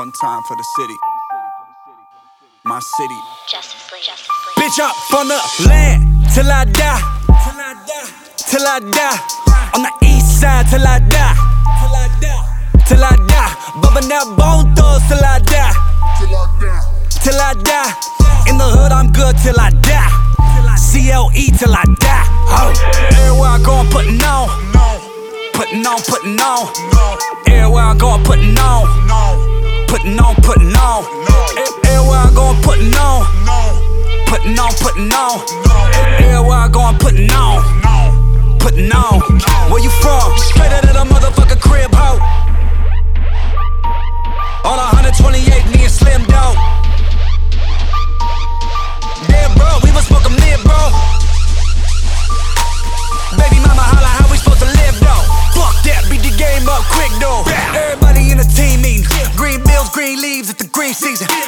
One time for the city. My city. Justice League. Justice League. Bitch up from the land till I die. Till I die. Till I die. On the east side till I die. Till I die. Till I die. Bumping that bone thugs till I die. Till I die. In the hood, I'm good till I die. CLE till I die. Oh. Everywhere I go, I'm putting on. Putting on, putting on. Everywhere I go, I'm putting on. Putting on, putting on. Everywhere I go, I'm putting on. Putting on, putting on. Everywhere I go, I'm putting on. Putting on. Where you from? Straight out of the motherfucking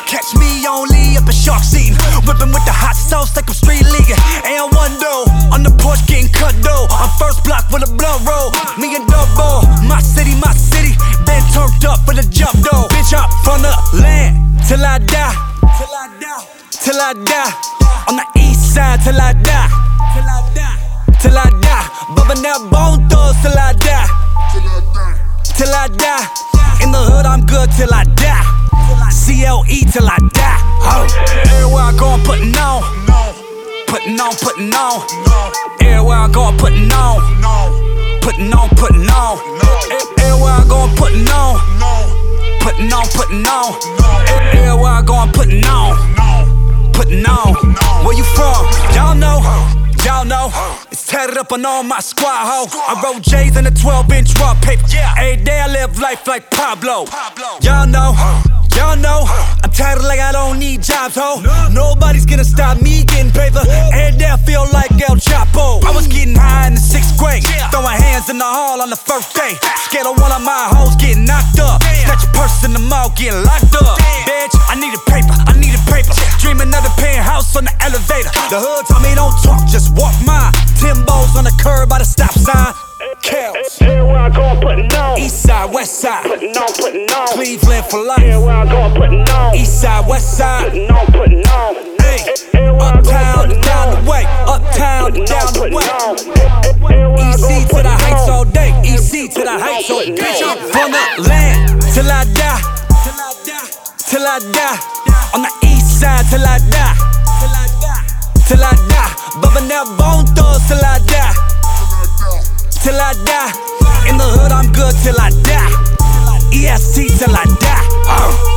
Catch me only up at shark scene. Whipping with the hot sauce like I'm street leaguing. And one though, on the porch getting cut though. I'm first block with a blunt roll. Me and double, my city, my city. Been turned up for the jump though. Bitch up from the land till I die. Till I die. Till I die. On the east side till I die. Till I die till I die. That bone thugs till I die. Till I die. In the hood, I'm good till I die. CLE till I die. Oh. Everywhere I go, I'm putting on. Putting on, putting on. Everywhere I go, I'm putting on. Putting on, putting on. Everywhere I go, I'm putting on. Putting on, putting on. Everywhere I go, I'm putting on putting on. Where you from? Y'all know. Y'all know. It's tatted up on all my squad, ho. I wrote J's in a 12 inch raw paper. Every day I live life like Pablo. Y'all know. Y'all know. I'm like I don't need jobs, ho. Nobody's gonna stop me getting paper. Day I feel like El Chapo. I was getting high in the sixth grade. Throwing hands in the hall on the first day. Scared of one of my hoes getting knocked up. Snatch a purse in the mall, getting locked up. Bitch, I needed paper, I needed paper. Dreaming of the penthouse on the elevator. The hood told me don't talk, just walk mine. Timbos on the curb by the stop sign. West side. Putting on, putting on. Cleveland for life. Everywhere I go, I'm putting on. East side, west side. Putting on, putting on. Hey, go, uptown, putting down the way. Uptown, down the way. on. Everywhere I go, EC to the heights all day. EC to the heights all day. Bitch, I'm from the land till I die. Till I die. Till I die. On the east side till I die. Till I die. Till I die. Bumping that bone thugs till I die. Till I die. In the hood, I'm good till I die. EST till I die. Uh.